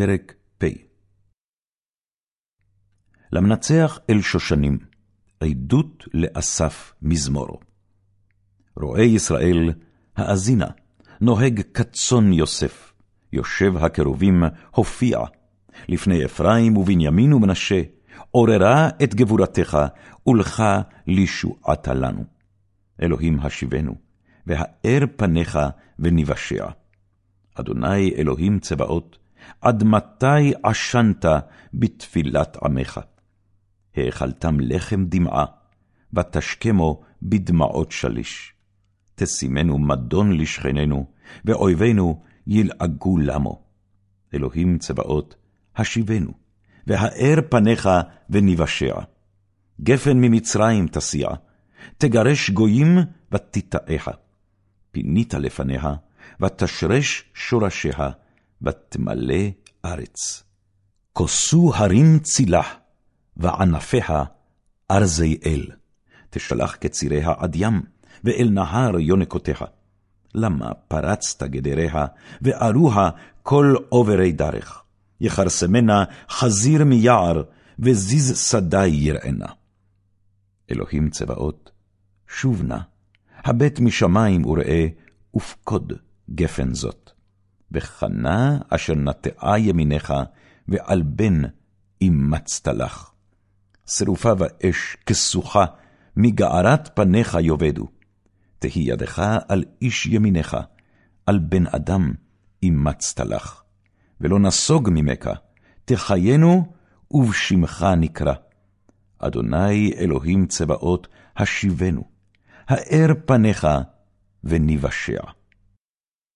פרק פ. למנצח אל שושנים, עדות לאסף מזמור. רואה ישראל, האזינה, נוהג כצאן יוסף, יושב הקרובים, הופיע, לפני אפרים ובנימין ומנשה, עוררה את גבורתך, ולך לישועתה לנו. אלוהים השיבנו, והאר פניך וניוושע. אדוני אלוהים צבאות, עד מתי עשנת בתפילת עמך? האכלתם לחם דמעה, ותשכמו בדמעות שליש. תשימנו מדון לשכננו, ואויבינו ילעגו למו. אלוהים צבאות, השיבנו, והאר פניך וניוושע. גפן ממצרים תסיע, תגרש גויים ותטעך. פינית לפניה, ותשרש שורשיה, ותמלא ארץ. כוסו הרים צילח, וענפיה ארזי אל. תשלח קציריה עד ים, ואל נהר יונקותיה. למה פרצת גדריה, וארוה כל עוברי דרך. יכרסמנה חזיר מיער, וזיז שדי יראנה. אלוהים צבאות, שוב נא, הבט משמים וראה, ופקוד גפן זאת. וחנה אשר נטעה ימיניך, ועל בן אימצת לך. שרופה ואש כסוחה, מגערת פניך יאבדו. תהי ידך על איש ימיניך, על בן אדם אימצת לך. ולא נסוג ממך, תחיינו ובשמך נקרא. אדוני אלוהים צבאות, השיבנו, האר פניך וניוושע.